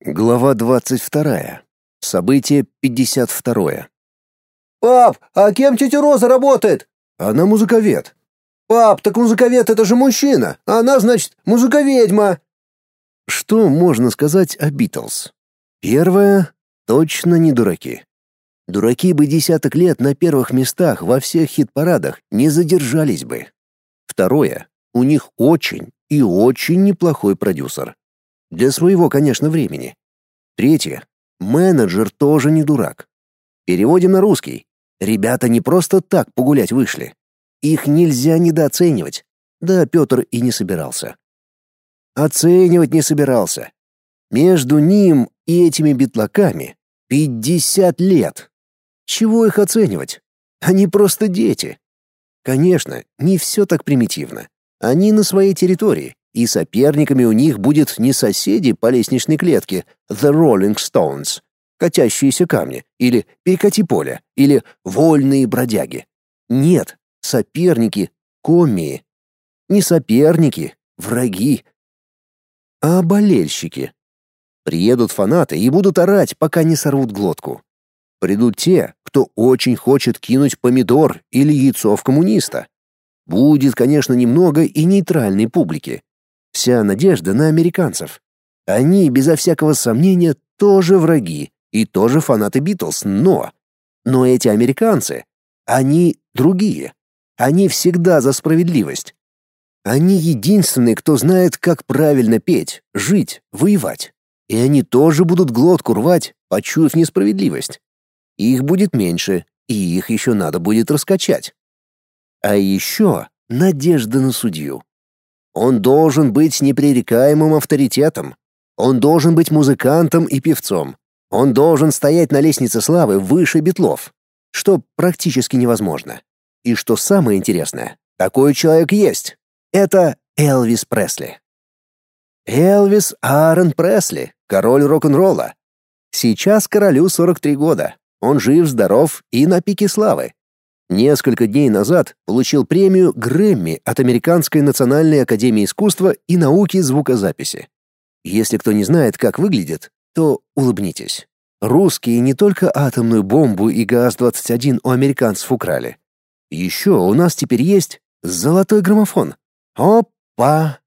Глава 22. Событие 52. «Пап, а кем тетя Роза работает?» Она музыковед. «Пап, так музыковед — это же мужчина, а она, значит, музыковедьма!» Что можно сказать о Битлз? Первое — точно не дураки. Дураки бы десяток лет на первых местах во всех хит-парадах не задержались бы. Второе — у них очень и очень неплохой продюсер. Для своего, конечно, времени. Третье. Менеджер тоже не дурак. Переводим на русский. Ребята не просто так погулять вышли. Их нельзя недооценивать. Да Петр и не собирался. Оценивать не собирался. Между ним и этими битлаками 50 лет. Чего их оценивать? Они просто дети. Конечно, не все так примитивно. Они на своей территории, и соперниками у них будет не соседи по лестничной клетке The Rolling Stones, катящиеся камни, или перекати поле, или вольные бродяги. Нет, соперники — комии. Не соперники, враги. А болельщики. Приедут фанаты и будут орать, пока не сорвут глотку. Придут те, кто очень хочет кинуть помидор или яйцо в коммуниста. Будет, конечно, немного и нейтральной публики, Вся надежда на американцев. Они, безо всякого сомнения, тоже враги и тоже фанаты Битлз, но... Но эти американцы, они другие. Они всегда за справедливость. Они единственные, кто знает, как правильно петь, жить, воевать. И они тоже будут глотку рвать, почуяв несправедливость. Их будет меньше, и их еще надо будет раскачать. А еще надежда на судью. Он должен быть непререкаемым авторитетом. Он должен быть музыкантом и певцом. Он должен стоять на лестнице славы выше Битлов, что практически невозможно. И что самое интересное, такой человек есть. Это Элвис Пресли. Элвис Аарон Пресли, король рок-н-ролла. Сейчас королю 43 года. Он жив-здоров и на пике славы. Несколько дней назад получил премию Грэмми от Американской национальной академии искусства и науки звукозаписи. Если кто не знает, как выглядит, то улыбнитесь. Русские не только атомную бомбу и ГАЗ-21 у американцев украли. Еще у нас теперь есть золотой граммофон. Опа!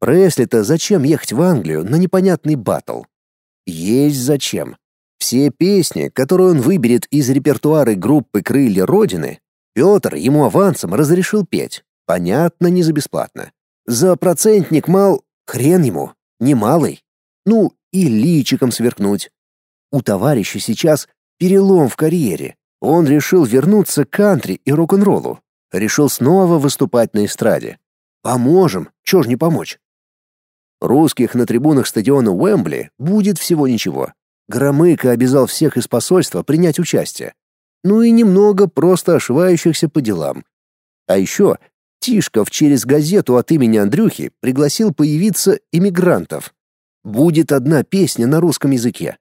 Пресли-то зачем ехать в Англию на непонятный батл? Есть зачем. Все песни, которые он выберет из репертуара группы «Крылья Родины», Петр ему авансом разрешил петь. Понятно, не за бесплатно. За процентник мал... Хрен ему. Немалый. Ну, и личиком сверкнуть. У товарища сейчас перелом в карьере. Он решил вернуться к кантри и рок-н-роллу. Решил снова выступать на эстраде. Поможем, чё ж не помочь. Русских на трибунах стадиона Уэмбли будет всего ничего. Громыко обязал всех из посольства принять участие. Ну и немного просто ошивающихся по делам. А еще Тишков через газету от имени Андрюхи пригласил появиться иммигрантов. Будет одна песня на русском языке.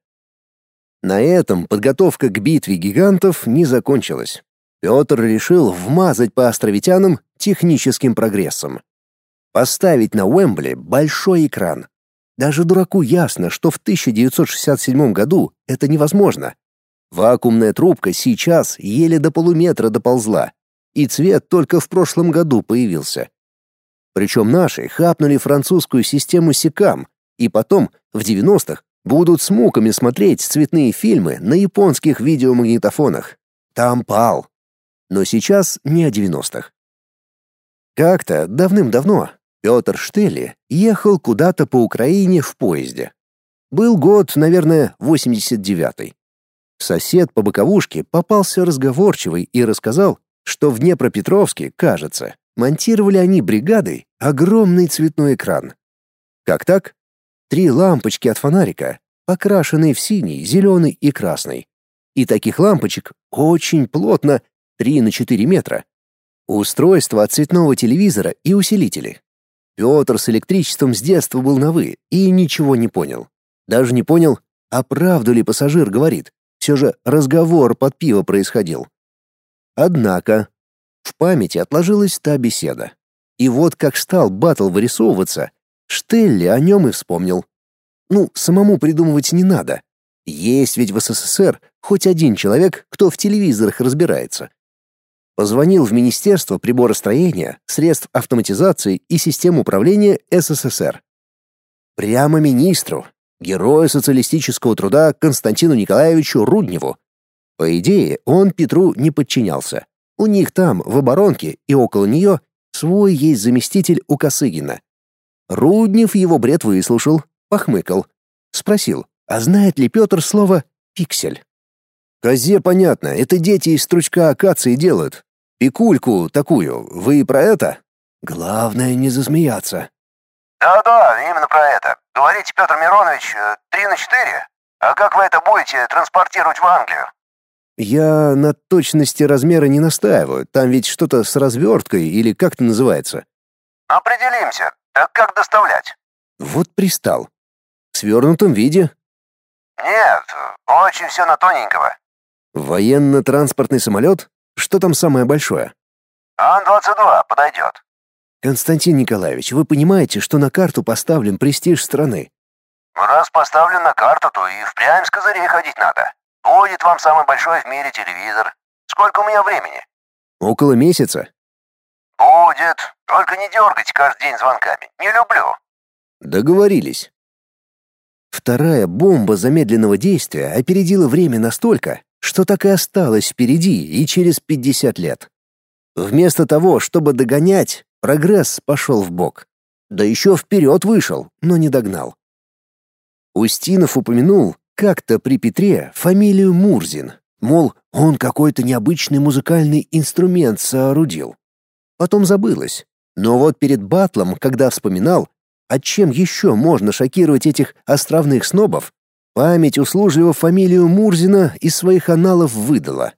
На этом подготовка к битве гигантов не закончилась. Петр решил вмазать по островитянам техническим прогрессом. Поставить на Уэмбли большой экран, даже дураку ясно, что в 1967 году это невозможно. Вакуумная трубка сейчас еле до полуметра доползла, и цвет только в прошлом году появился. Причем наши хапнули французскую систему Сикам, и потом, в 90-х, будут с муками смотреть цветные фильмы на японских видеомагнитофонах. Там пал. Но сейчас не о 90-х. Как-то давным-давно Петр Штелли ехал куда-то по Украине в поезде. Был год, наверное, 89-й. Сосед по боковушке попался разговорчивый и рассказал, что в Днепропетровске, кажется, монтировали они бригадой огромный цветной экран. Как так? Три лампочки от фонарика, покрашенные в синий, зеленый и красный. И таких лампочек очень плотно, 3 на 4 метра. Устройство от цветного телевизора и усилители. Петр с электричеством с детства был на «вы» и ничего не понял. Даже не понял, а правду ли пассажир говорит. Все же разговор под пиво происходил. Однако в памяти отложилась та беседа. И вот как стал батл вырисовываться, Штелли о нем и вспомнил. Ну, самому придумывать не надо. Есть ведь в СССР хоть один человек, кто в телевизорах разбирается. Позвонил в Министерство приборостроения, средств автоматизации и систем управления СССР. Прямо министру, герою социалистического труда Константину Николаевичу Рудневу. По идее, он Петру не подчинялся. У них там, в оборонке и около нее, свой есть заместитель у Косыгина. Руднев его бред выслушал, похмыкал. Спросил, а знает ли Петр слово «пиксель»? «Козе понятно, это дети из стручка акации делают. Пикульку такую, вы про это?» «Главное не засмеяться». «Да-да, именно про это. Говорите, Петр Миронович, э, три на четыре? А как вы это будете транспортировать в Англию?» «Я на точности размера не настаиваю. Там ведь что-то с разверткой или как это называется». «Определимся. Так как доставлять?» Вот пристал. В свернутом виде. «Нет, очень все на тоненького». «Военно-транспортный самолет? Что там самое большое?» «Ан-22 подойдет». «Константин Николаевич, вы понимаете, что на карту поставлен престиж страны?» «Раз поставлен на карту, то и впрямь с козырей ходить надо. Будет вам самый большой в мире телевизор. Сколько у меня времени?» «Около месяца». «Будет. Только не дергайте каждый день звонками. Не люблю». «Договорились». Вторая бомба замедленного действия опередила время настолько, что так и осталась впереди и через 50 лет. Вместо того, чтобы догонять, прогресс пошел в бок. Да еще вперед вышел, но не догнал. Устинов упомянул как-то при Петре фамилию Мурзин, мол, он какой-то необычный музыкальный инструмент соорудил. Потом забылось. Но вот перед батлом, когда вспоминал, а чем еще можно шокировать этих островных снобов? Память услужливо фамилию Мурзина из своих аналов выдала.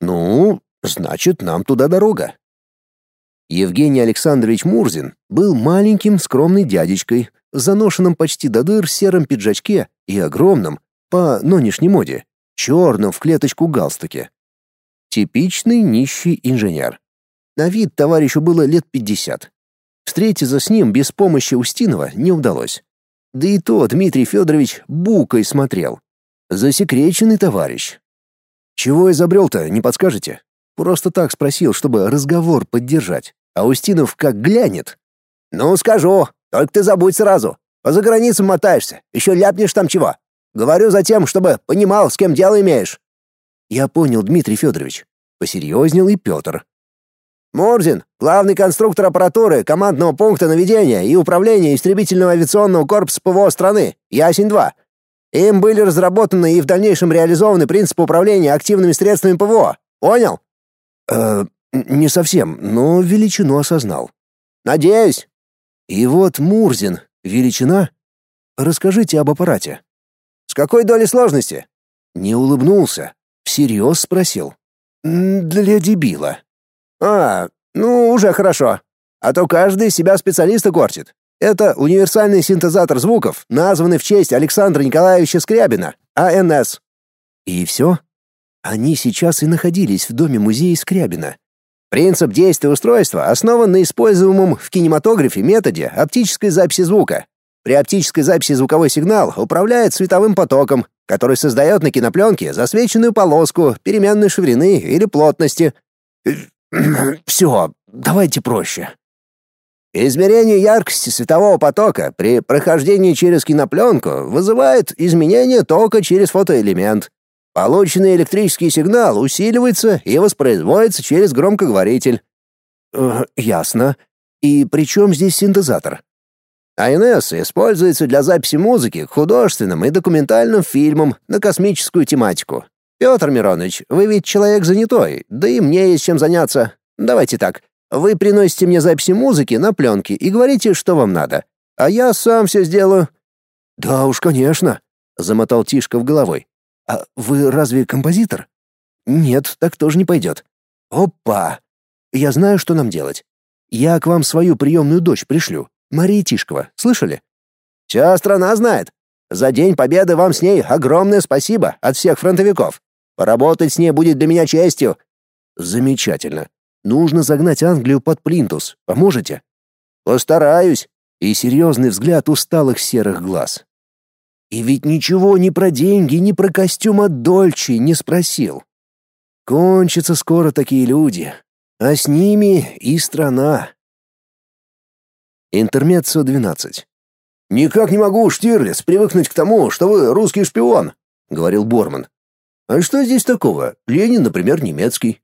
Ну, значит, нам туда дорога. Евгений Александрович Мурзин был маленьким скромным дядечкой, заношенным почти до дыр сером пиджачке и огромном, по нынешней моде, черном в клеточку галстуке. Типичный нищий инженер. На вид товарищу было лет пятьдесят. Встретиться с ним без помощи Устинова не удалось. Да и то Дмитрий Федорович букой смотрел. Засекреченный товарищ. Чего изобрел-то, не подскажете? Просто так спросил, чтобы разговор поддержать. А Устинов как глянет. «Ну, скажу. Только ты забудь сразу. По заграницам мотаешься. Еще ляпнешь там чего. Говорю за тем, чтобы понимал, с кем дело имеешь». Я понял, Дмитрий Федорович. Посерьезнел и Петр. Мурзин, главный конструктор аппаратуры командного пункта наведения и управления истребительного авиационного корпуса ПВО страны, Ясень-2. Им были разработаны и в дальнейшем реализованы принципы управления активными средствами ПВО. Понял? Э, не совсем, но величину осознал. Надеюсь. И вот Мурзин, величина. Расскажите об аппарате. С какой долей сложности? Не улыбнулся, всерьез спросил. Для дебила. А, ну, уже хорошо. А то каждый себя специалиста кортит. Это универсальный синтезатор звуков, названный в честь Александра Николаевича Скрябина, АНС. И все? Они сейчас и находились в доме музея Скрябина. Принцип действия устройства основан на используемом в кинематографе методе оптической записи звука. При оптической записи звуковой сигнал управляет световым потоком, который создает на кинопленке засвеченную полоску переменной ширины или плотности. Все, давайте проще. Измерение яркости светового потока при прохождении через кинопленку вызывает изменение тока через фотоэлемент. Полученный электрический сигнал усиливается и воспроизводится через громкоговоритель. Э, ясно. И при чем здесь синтезатор? АНС используется для записи музыки к художественным и документальным фильмам на космическую тематику. Петр Миронович, вы ведь человек занятой, да и мне есть чем заняться. Давайте так. Вы приносите мне записи музыки на пленке и говорите, что вам надо. А я сам все сделаю. Да уж, конечно, замотал Тишков головой. А вы разве композитор? Нет, так тоже не пойдет. Опа! Я знаю, что нам делать. Я к вам свою приемную дочь пришлю. Мария Тишкова, слышали? Вся страна знает. За День Победы вам с ней огромное спасибо от всех фронтовиков. Поработать с ней будет для меня честью». «Замечательно. Нужно загнать Англию под плинтус. Поможете?» «Постараюсь». И серьезный взгляд усталых серых глаз. И ведь ничего ни про деньги, ни про костюм от Дольче не спросил. Кончатся скоро такие люди, а с ними и страна. Интермеццо 12. «Никак не могу, Штирлиц, привыкнуть к тому, что вы русский шпион», — говорил Борман. «А что здесь такого? Ленин, например, немецкий».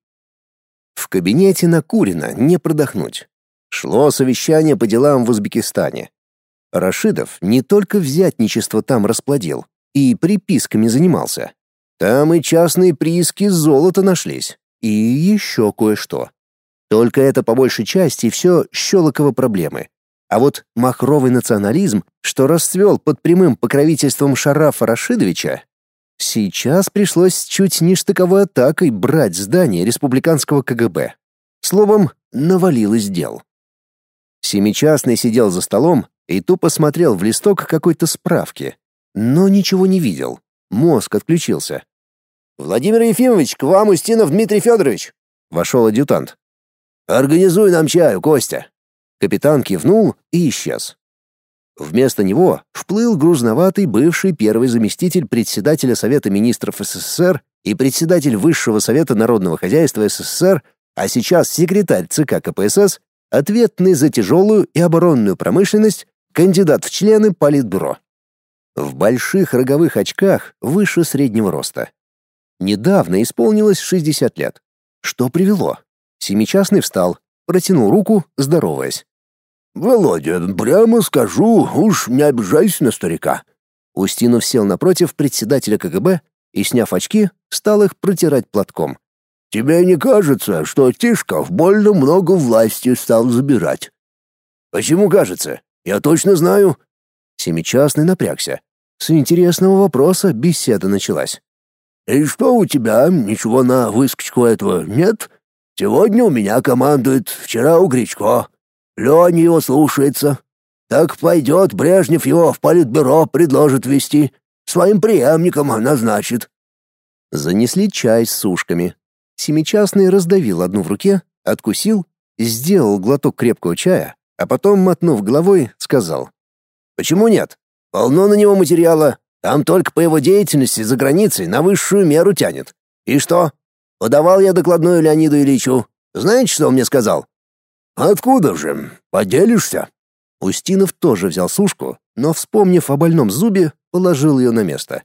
В кабинете накурено, не продохнуть. Шло совещание по делам в Узбекистане. Рашидов не только взятничество там расплодил, и приписками занимался. Там и частные прииски золота нашлись, и еще кое-что. Только это по большей части все Щелоково проблемы. А вот махровый национализм, что расцвел под прямым покровительством Шарафа Рашидовича, сейчас пришлось чуть не штыковой атакой брать здание республиканского КГБ. Словом, навалилось дел. Семичастный сидел за столом и тупо смотрел в листок какой-то справки, но ничего не видел. Мозг отключился. «Владимир Ефимович, к вам Устинов Дмитрий Федорович!» Вошел адъютант. «Организуй нам чаю, Костя!» Капитан кивнул и исчез. Вместо него вплыл грузноватый бывший первый заместитель председателя Совета министров СССР и председатель Высшего совета народного хозяйства СССР, а сейчас секретарь ЦК КПСС, ответный за тяжелую и оборонную промышленность, кандидат в члены Политбюро. В больших роговых очках выше среднего роста. Недавно исполнилось 60 лет. Что привело? Семичастный встал, протянул руку, здороваясь. «Володя, прямо скажу, уж не обижайся на старика». Устинов сел напротив председателя КГБ и, сняв очки, стал их протирать платком. «Тебе не кажется, что Тишков больно много власти стал забирать?» «Почему кажется? Я точно знаю». Семичастный напрягся. С интересного вопроса беседа началась. «И что у тебя, ничего на выскочку этого нет? Сегодня у меня командует, вчера у Гречко. Леня его слушается. Так пойдет, Брежнев его в политбюро предложит вести, своим преемником назначит». Занесли чай с сушками. Семичастный раздавил одну в руке, откусил, сделал глоток крепкого чая, а потом, мотнув головой, сказал. «Почему нет? Полно на него материала. Там только по его деятельности за границей на высшую меру тянет. И что? Подавал я докладную Леониду Ильичу. Знаете, что он мне сказал? Откуда же? Поделишься? Устинов тоже взял сушку, но, вспомнив о больном зубе, положил ее на место.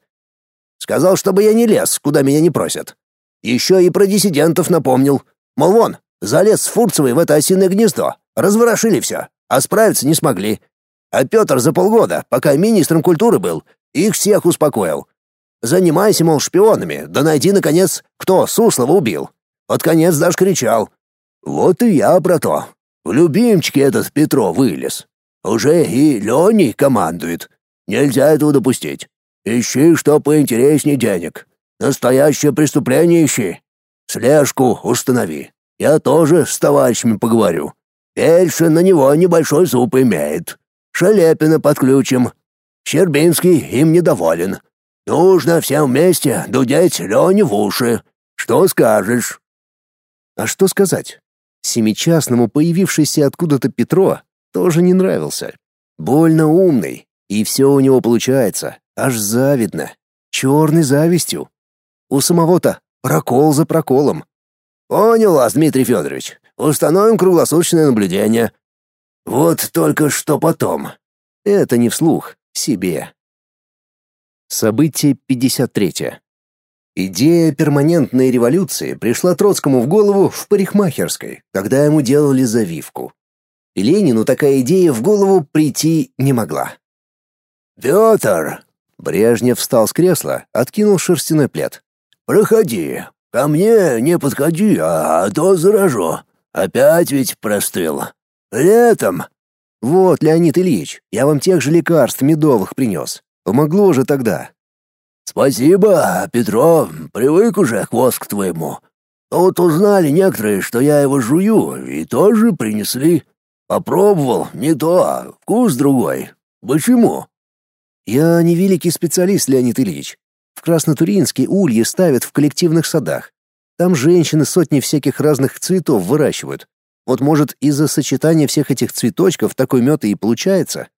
Сказал, чтобы я не лез, куда меня не просят. Еще и про диссидентов напомнил. Мол, вон, залез с Фурцевой в это осиное гнездо, разворошили все, а справиться не смогли. А Петр за полгода, пока министром культуры был, их всех успокоил. Занимайся, мол, шпионами, да найди, наконец, кто Суслова убил. Под конец даже кричал. Вот и я про то. В любимчике этот Петро вылез. Уже и Леней командует. Нельзя этого допустить. Ищи, что поинтереснее денег. Настоящее преступление ищи. Слежку установи. Я тоже с товарищами поговорю. Пельшин на него небольшой зуб имеет. Шелепина подключим. Щербинский им недоволен. Нужно всем вместе дудеть Лене в уши. Что скажешь?» А что сказать? Семичастному появившийся откуда-то Петро тоже не нравился. Больно умный, и все у него получается, аж завидно. Черной завистью. У самого-то прокол за проколом. «Понял вас, Дмитрий Федорович. Установим круглосуточное наблюдение. Вот только что потом». Это не вслух, себе. Событие 53. Идея перманентной революции пришла Троцкому в голову в парикмахерской, когда ему делали завивку. И Ленину такая идея в голову прийти не могла. «Петр!» Брежнев встал с кресла, откинул шерстяной плед. «Проходи. Ко мне не подходи, а, а то заражу. Опять ведь простыл. Летом». «Вот, Леонид Ильич, я вам тех же лекарств медовых принес. Помогло же тогда. Спасибо, Петро, привык уже к воск твоему. Вот узнали некоторые, что я его жую, и тоже принесли. Попробовал, не то, вкус другой. Почему? Я не великий специалист, Леонид Ильич. В Краснотуринске ульи ставят в коллективных садах. Там женщины сотни всяких разных цветов выращивают. Вот, может, из-за сочетания всех этих цветочков такой мед и получается?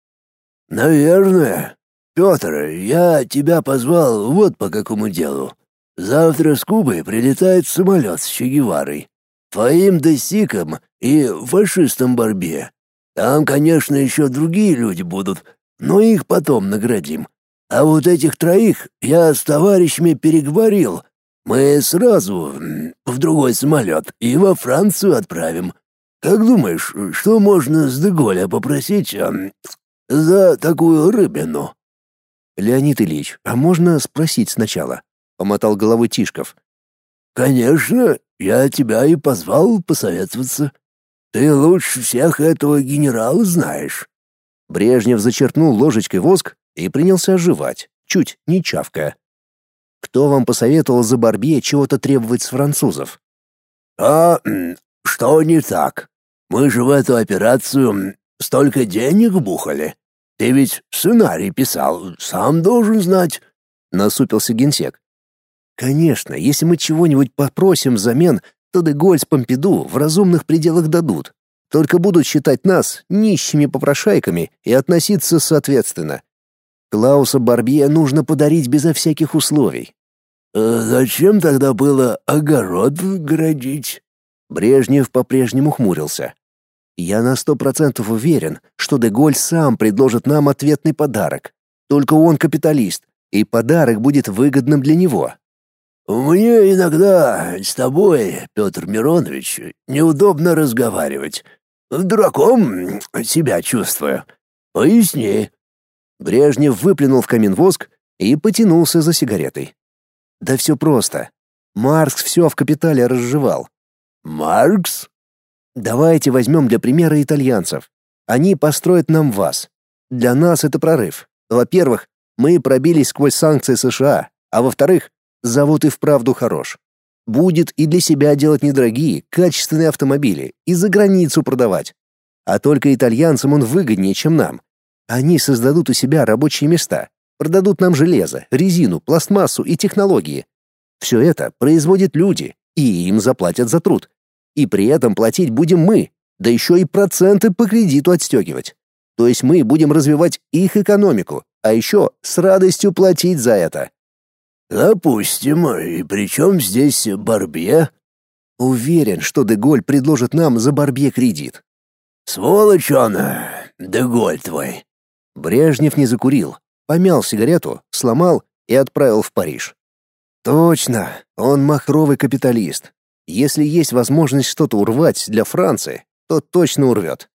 Наверное. Петр, я тебя позвал вот по какому делу. Завтра с Кубы прилетает самолет с Че Геварой, твоим Десиком и фашистом Барбе. Там, конечно, еще другие люди будут, но их потом наградим. А вот этих троих я с товарищами переговорил. Мы сразу в другой самолет и во Францию отправим. Как думаешь, что можно с Деголя попросить за такую рыбину?» «Леонид Ильич, а можно спросить сначала?» — помотал головой Тишков. «Конечно, я тебя и позвал посоветоваться. Ты лучше всех этого генерала знаешь». Брежнев зачерпнул ложечкой воск и принялся оживать, чуть не чавкая. «Кто вам посоветовал за Барбье чего-то требовать с французов?» «А что не так? Мы же в эту операцию столько денег бухали. Ты ведь сценарий писал, сам должен знать», — насупился генсек. «Конечно, если мы чего-нибудь попросим взамен, то Деголь с Помпиду в разумных пределах дадут. Только будут считать нас нищими попрошайками и относиться соответственно. Клауса Барбье нужно подарить безо всяких условий. «А зачем тогда было огород градить?» Брежнев по-прежнему хмурился. «Я на сто процентов уверен, что Деголь сам предложит нам ответный подарок. Только он капиталист, и подарок будет выгодным для него». «Мне иногда с тобой, Петр Миронович, неудобно разговаривать. Дураком себя чувствую. Поясни». Брежнев выплюнул в камин воск и потянулся за сигаретой. Да все просто. Маркс все в капитале разжевал. Маркс? Давайте возьмем для примера итальянцев. Они построят нам вас. Для нас это прорыв. Во-первых, мы пробились сквозь санкции США, а во-вторых, завод и вправду хорош. Будет и для себя делать недорогие, качественные автомобили, и за границу продавать. А только итальянцам он выгоднее, чем нам. Они создадут у себя рабочие места, продадут нам железо, резину, пластмассу и технологии. Все это производят люди, и им заплатят за труд. И при этом платить будем мы, да еще и проценты по кредиту отстегивать. То есть мы будем развивать их экономику, а еще с радостью платить за это. Допустим, и при чем здесь Барбье? Уверен, что Деголь предложит нам за Барбье кредит. Сволочь он, Деголь твой. Брежнев не закурил, помял сигарету, сломал и отправил в Париж. Точно, он махровый капиталист. Если есть возможность что-то урвать для Франции, то точно урвет.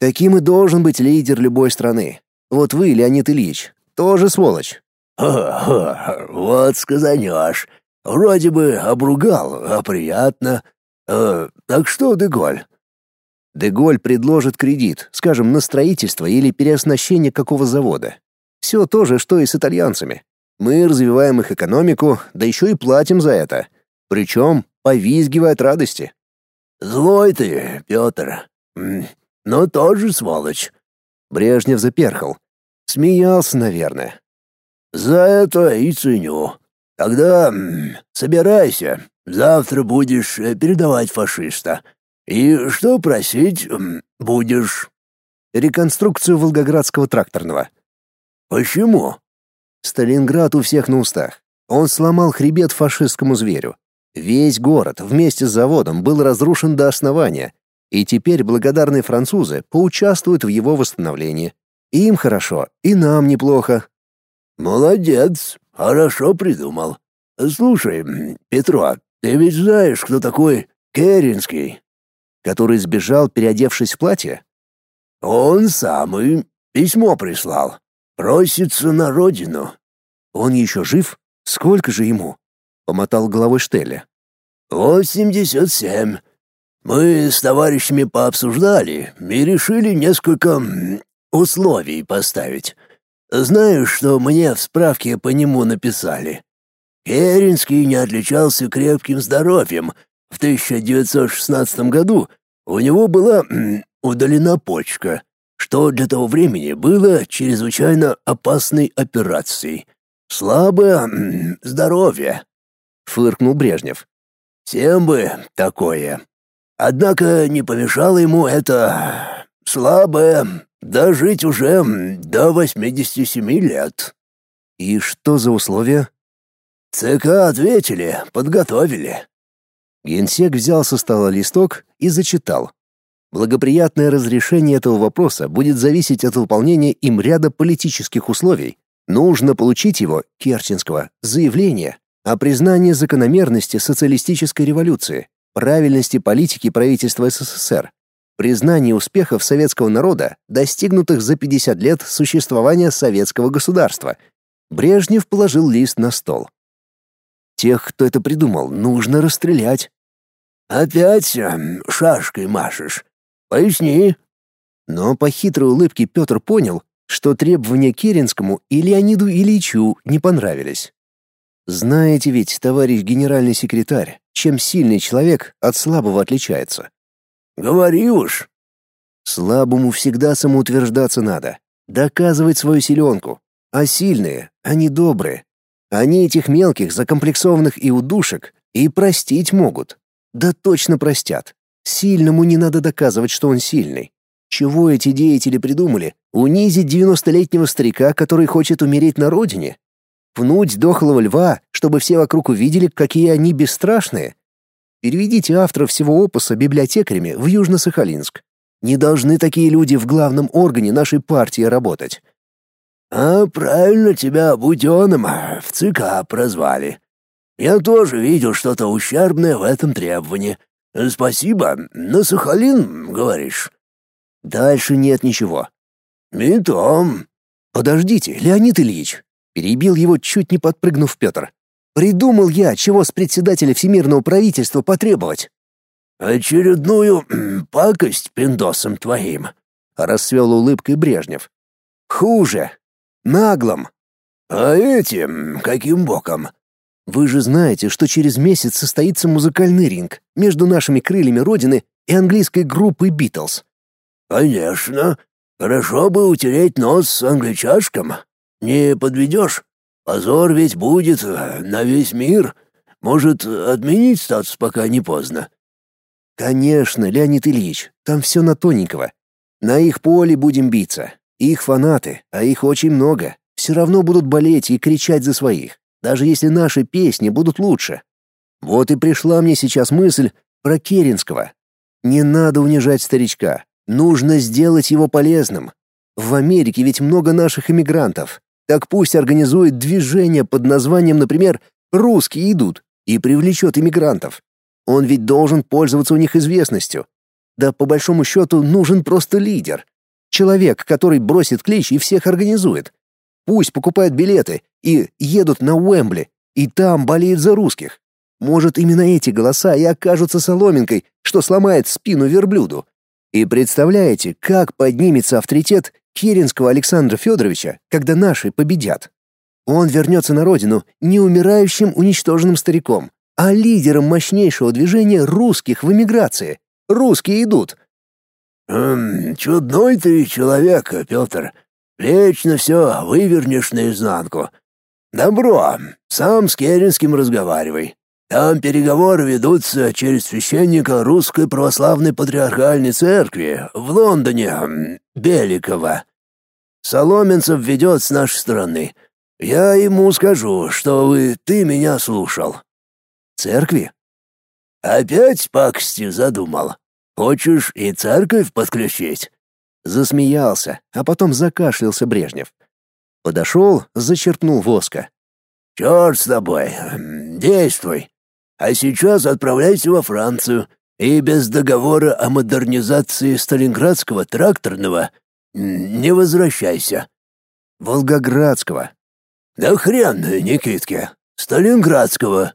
Таким и должен быть лидер любой страны. Вот вы, Леонид Ильич, тоже сволочь. «Ха-ха, вот сказанешь. Вроде бы обругал, а приятно. Э, так что, Деголь?» Деголь предложит кредит, скажем, на строительство или переоснащение какого завода. Все то же, что и с итальянцами. Мы развиваем их экономику, да еще и платим за это. Причем повизгивая от радости. «Злой ты, Петр. Но тоже сволочь». Брежнев заперхал. Смеялся, наверное. «За это и ценю. Тогда собирайся. Завтра будешь э, передавать фашиста. И что просить будешь?» Реконструкцию Волгоградского тракторного. «Почему?» Сталинград у всех на устах. Он сломал хребет фашистскому зверю. Весь город вместе с заводом был разрушен до основания, и теперь благодарные французы поучаствуют в его восстановлении. Им хорошо, и нам неплохо. Молодец, хорошо придумал. Слушай, Петро, ты ведь знаешь, кто такой Керенский, который сбежал, переодевшись в платье? Он самый письмо прислал. Просится на родину. Он еще жив? Сколько же ему? Помотал головой Штелли. Восемьдесят семь. Мы с товарищами пообсуждали и решили несколько условий поставить. Знаешь, что мне в справке по нему написали? Керенский не отличался крепким здоровьем. В 1916 году у него была удалена почка что для того времени было чрезвычайно опасной операцией. Слабое здоровье, фыркнул Брежнев. Всем бы такое. Однако не помешало ему это слабое дожить уже до 87 лет. И что за условия? ЦК ответили, подготовили. Генсек взял со стола листок и зачитал. Благоприятное разрешение этого вопроса будет зависеть от выполнения им ряда политических условий. Нужно получить его, Керченского, заявление о признании закономерности социалистической революции, правильности политики правительства СССР, признании успехов советского народа, достигнутых за 50 лет существования советского государства. Брежнев положил лист на стол. Тех, кто это придумал, нужно расстрелять. Опять э, шашкой машешь. Поясни. Но по хитрой улыбке Петр понял, что требования Керенскому и Леониду Ильичу не понравились. Знаете ведь, товарищ генеральный секретарь, чем сильный человек от слабого отличается. Говори уж. Слабому всегда самоутверждаться надо, доказывать свою силенку. А сильные, они добрые. Они этих мелких, закомплексованных и удушек и простить могут. Да точно простят. Сильному не надо доказывать, что он сильный. Чего эти деятели придумали? Унизить девяностолетнего старика, который хочет умереть на родине? Пнуть дохлого льва, чтобы все вокруг увидели, какие они бесстрашные? Переведите автора всего опуса библиотекарями в Южно-Сахалинск. Не должны такие люди в главном органе нашей партии работать. А правильно тебя Будённым в ЦК прозвали. Я тоже видел что-то ущербное в этом требовании. Спасибо. На Сахалин, говоришь? Дальше нет ничего. И том. Подождите, Леонид Ильич. Перебил его, чуть не подпрыгнув Петр. Придумал я, чего с председателя Всемирного правительства потребовать. Очередную пакость пиндосом твоим, расцвел улыбкой Брежнев. Хуже. Наглым. А этим каким боком? Вы же знаете, что через месяц состоится музыкальный ринг между нашими крыльями Родины и английской группой Битлз. Конечно. Хорошо бы утереть нос англичашкам. Не подведешь? Позор ведь будет на весь мир. Может, отменить статус, пока не поздно. Конечно, Леонид Ильич, там все на тоненького. На их поле будем биться. Их фанаты, а их очень много, все равно будут болеть и кричать за своих даже если наши песни будут лучше. Вот и пришла мне сейчас мысль про Керенского. Не надо унижать старичка, нужно сделать его полезным. В Америке ведь много наших иммигрантов. Так пусть организует движение под названием, например, «Русские идут» и привлечет иммигрантов. Он ведь должен пользоваться у них известностью. Да по большому счету нужен просто лидер. Человек, который бросит клич и всех организует. Пусть покупают билеты и едут на Уэмбли, и там болеют за русских. Может, именно эти голоса и окажутся соломинкой, что сломает спину верблюду. И представляете, как поднимется авторитет Керенского Александра Федоровича, когда наши победят. Он вернется на родину не умирающим уничтоженным стариком, а лидером мощнейшего движения русских в эмиграции. Русские идут. «Эм, чудной ты человек, Петр. Вечно все вывернешь наизнанку. Добро, сам с Керенским разговаривай. Там переговоры ведутся через священника Русской Православной Патриархальной Церкви в Лондоне, Беликова. Соломенцев ведет с нашей стороны. Я ему скажу, что вы, ты меня слушал. Церкви? Опять пакости задумал. Хочешь и церковь подключить? Засмеялся, а потом закашлялся Брежнев. Подошел, зачерпнул воска. «Черт с тобой, действуй. А сейчас отправляйся во Францию и без договора о модернизации Сталинградского тракторного не возвращайся». «Волгоградского». «Да хрен, Никитке, Сталинградского.